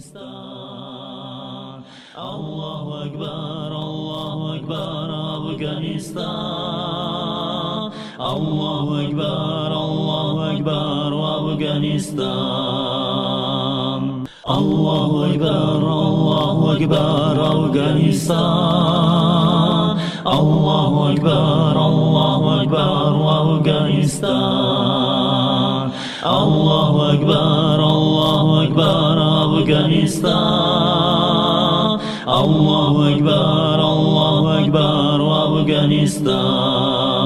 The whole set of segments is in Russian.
Афганистан. Аллаху Акбар, Аллаху Акбар, Афганистан. Аллаху Акбар, Аллаху Акбар, Афганистан. Аллаху Акбар, Аллаху Акбар, Афганистан. Аллаху Акбар, Аллаху Акбар, Афганистан. Аллаху Акбар, Аллаху Акбар, Афганистан. Аллаху Акбар, Аллаху Акбар, Афганистан.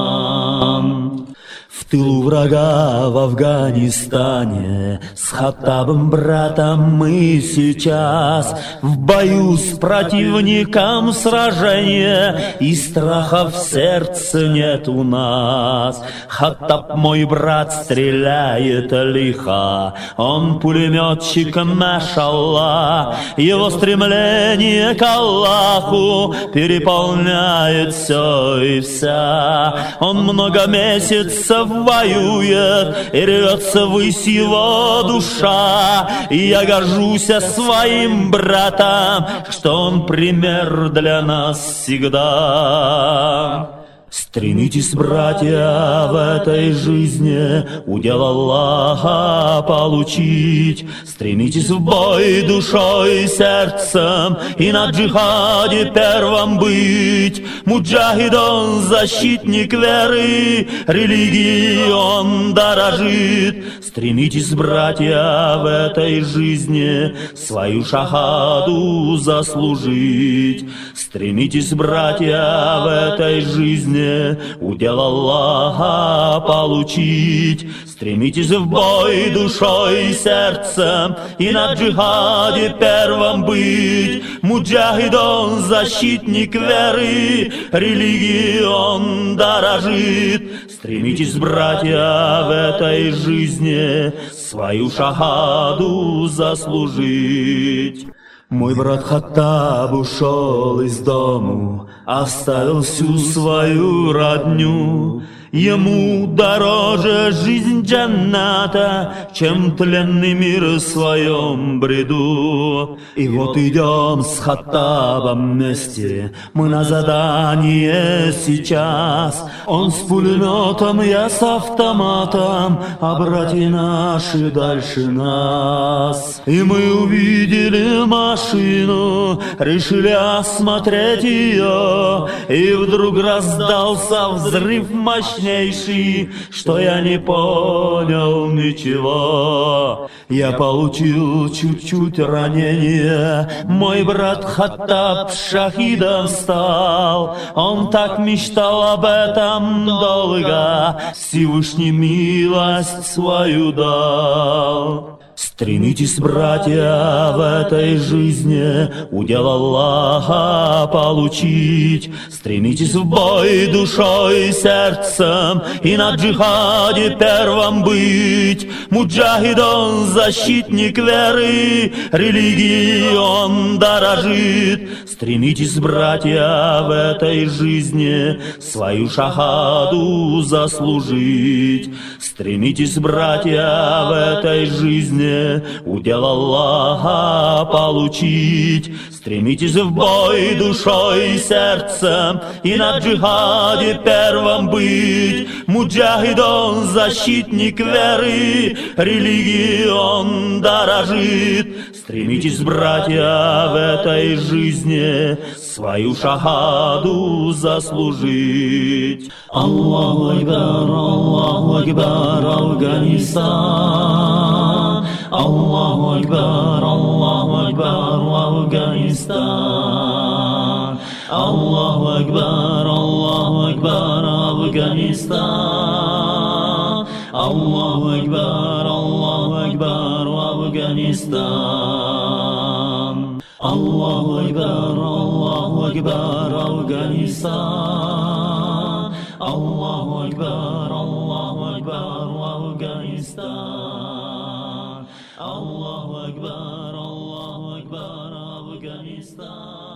В тылу врага в Афганистане. С Хаттабом братом мы сейчас В бою с противником сражения. И страха в сердце нет у нас. Хаттаб мой брат стреляет лихо. Он пулеметчик, машалла Его стремление к Аллаху Переполняет все и вся. Он много месяцев воюет И рвется ввысь его душа. Я горжусь своим братом Что он пример для нас всегда Стремитесь, братья, в этой жизни удел Аллаха получить. Стремитесь в бой душой и сердцем и на джихаде первым быть. Муджахид он защитник веры, религии он дорожит. Стремитесь, братья, в этой жизни свою шахаду заслужить. Стремитесь, братья, в этой жизни удел Аллаха получить. Стремитесь в бой душой и сердцем и на джихаде первым быть. Муджахид защитник веры, религии он дорожит. Стремитесь, братья, в этой жизни свою шахаду заслужить. Мой брат Хаттаб ушел из дому, Оставил всю свою родню. Ему дороже жизнь джанната, Чем тленный мир в своем бреду. И вот идем с Хаттабом вместе, Мы на задание сейчас. Он с пулеметом, я с автоматом, А братья наши дальше нас. И мы увидели машину, Решили осмотреть ее, И вдруг раздался взрыв мощнейший, что я не понял ничего. Я получил чуть-чуть ранение, мой брат Хаттаб шахидом стал. Он так мечтал об этом долго, Всевышний милость свою дал. Стремитесь, братья, в этой жизни удел Аллаха получить. Стремитесь в бой душой и сердцем и на джихаде первым быть. Муджахид он защитник веры, религии он дорожит. Стремитесь, братья, в этой жизни свою шахаду заслужить. Стремитесь, братья, в этой жизни удел Аллаха получить. Стремитесь в бой душой и сердцем и на джихаде первым быть. Муджахид он защитник веры, религии он дорожит. Стремитесь, братья, в этой жизни свою шахаду заслужить. Аллаху Акбар, Аллаху Акбар, Афганистан. Аллаху Акбар, Аллаху Акбар, Афганистан. Аллаху Акбар, Аллаху Акбар, Афганистан. Аллаху Акбар, Аллаху Акбар, Афганистан. Аллаху Акбар, Аллаху Акбар, Афганистан. Аллаху Акбар, Аллаху Акбар, Афганистан. الله أكبر الله أكبر أفغانستان.